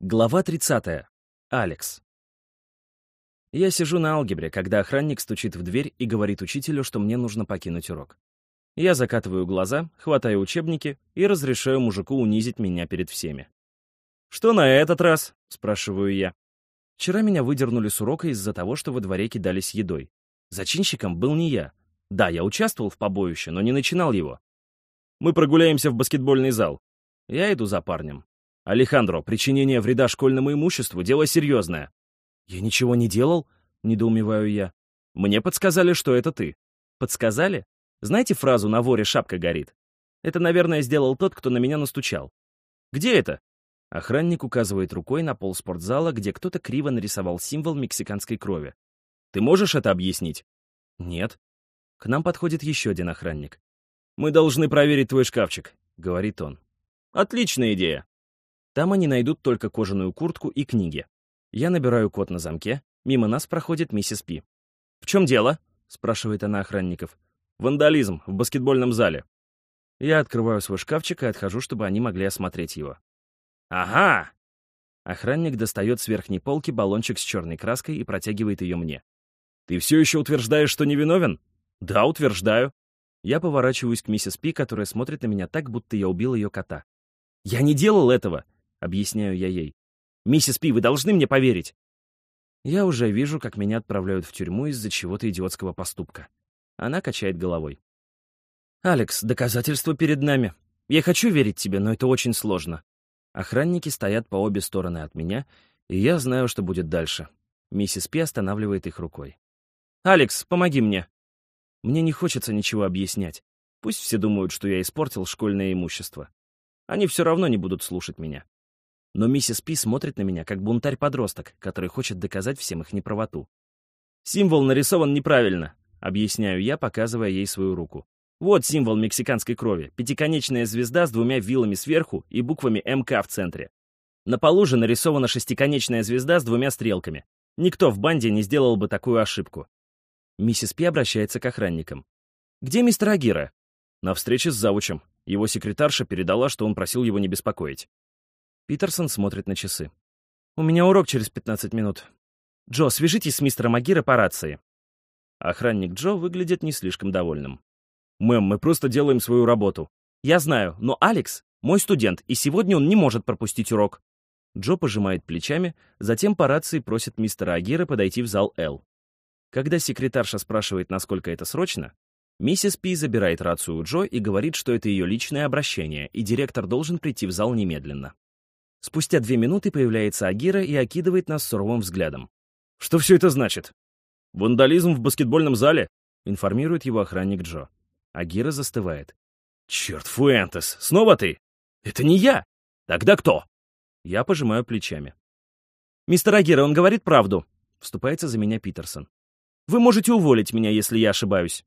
Глава 30. Алекс. Я сижу на алгебре, когда охранник стучит в дверь и говорит учителю, что мне нужно покинуть урок. Я закатываю глаза, хватаю учебники и разрешаю мужику унизить меня перед всеми. «Что на этот раз?» — спрашиваю я. Вчера меня выдернули с урока из-за того, что во дворе кидались едой. Зачинщиком был не я. Да, я участвовал в побоище, но не начинал его. Мы прогуляемся в баскетбольный зал. Я иду за парнем. «Алехандро, причинение вреда школьному имуществу — дело серьезное». «Я ничего не делал?» — недоумеваю я. «Мне подсказали, что это ты». «Подсказали? Знаете фразу «на воре шапка горит»? Это, наверное, сделал тот, кто на меня настучал. Где это?» Охранник указывает рукой на пол спортзала, где кто-то криво нарисовал символ мексиканской крови. «Ты можешь это объяснить?» «Нет». К нам подходит еще один охранник. «Мы должны проверить твой шкафчик», — говорит он. «Отличная идея. Там они найдут только кожаную куртку и книги. Я набираю код на замке, мимо нас проходит миссис Пи. «В чем дело?» — спрашивает она охранников. «Вандализм в баскетбольном зале». Я открываю свой шкафчик и отхожу, чтобы они могли осмотреть его. «Ага!» Охранник достает с верхней полки баллончик с черной краской и протягивает ее мне. «Ты все еще утверждаешь, что невиновен?» «Да, утверждаю». Я поворачиваюсь к миссис Пи, которая смотрит на меня так, будто я убил ее кота. «Я не делал этого!» — объясняю я ей. «Миссис Пи, вы должны мне поверить!» Я уже вижу, как меня отправляют в тюрьму из-за чего-то идиотского поступка. Она качает головой. «Алекс, доказательства перед нами. Я хочу верить тебе, но это очень сложно. Охранники стоят по обе стороны от меня, и я знаю, что будет дальше. Миссис Пи останавливает их рукой. «Алекс, помоги мне!» Мне не хочется ничего объяснять. Пусть все думают, что я испортил школьное имущество. Они все равно не будут слушать меня. Но миссис Пи смотрит на меня, как бунтарь-подросток, который хочет доказать всем их неправоту. «Символ нарисован неправильно», — объясняю я, показывая ей свою руку. «Вот символ мексиканской крови. Пятиконечная звезда с двумя вилами сверху и буквами МК в центре. На полу же нарисована шестиконечная звезда с двумя стрелками. Никто в банде не сделал бы такую ошибку». Миссис Пи обращается к охранникам. «Где мистер Агира?» «На встрече с завучем. Его секретарша передала, что он просил его не беспокоить. Питерсон смотрит на часы. «У меня урок через 15 минут. Джо, свяжитесь с мистером Агира по рации». Охранник Джо выглядит не слишком довольным. «Мэм, мы просто делаем свою работу». «Я знаю, но Алекс — мой студент, и сегодня он не может пропустить урок». Джо пожимает плечами, затем по рации просит мистера Агира подойти в зал Л. Когда секретарша спрашивает, насколько это срочно, миссис Пи забирает рацию у Джо и говорит, что это ее личное обращение, и директор должен прийти в зал немедленно. Спустя две минуты появляется Агира и окидывает нас суровым взглядом. «Что все это значит?» «Вандализм в баскетбольном зале», — информирует его охранник Джо. Агира застывает. «Черт, Фуэнтес, снова ты? Это не я! Тогда кто?» Я пожимаю плечами. «Мистер Агира, он говорит правду», — вступается за меня Питерсон. «Вы можете уволить меня, если я ошибаюсь».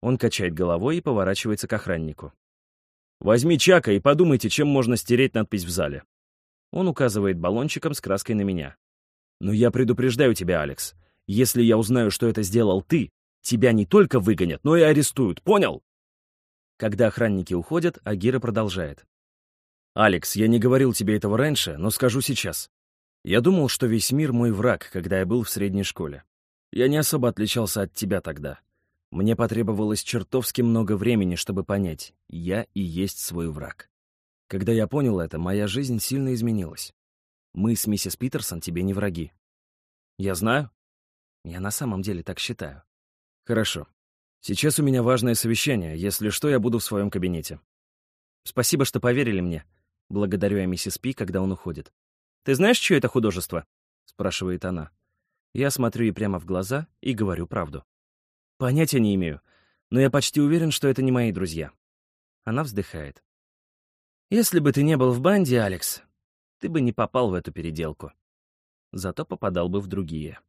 Он качает головой и поворачивается к охраннику. «Возьми Чака и подумайте, чем можно стереть надпись в зале». Он указывает баллончиком с краской на меня. «Но я предупреждаю тебя, Алекс. Если я узнаю, что это сделал ты, тебя не только выгонят, но и арестуют, понял?» Когда охранники уходят, Агира продолжает. «Алекс, я не говорил тебе этого раньше, но скажу сейчас. Я думал, что весь мир мой враг, когда я был в средней школе. Я не особо отличался от тебя тогда. Мне потребовалось чертовски много времени, чтобы понять, я и есть свой враг. Когда я понял это, моя жизнь сильно изменилась. Мы с миссис Питерсон тебе не враги. Я знаю. Я на самом деле так считаю. Хорошо. Сейчас у меня важное совещание. Если что, я буду в своем кабинете. Спасибо, что поверили мне. Благодарю я миссис Пи, когда он уходит. Ты знаешь, чье это художество? Спрашивает она. Я смотрю ей прямо в глаза и говорю правду. Понятия не имею, но я почти уверен, что это не мои друзья. Она вздыхает. Если бы ты не был в банде, Алекс, ты бы не попал в эту переделку. Зато попадал бы в другие.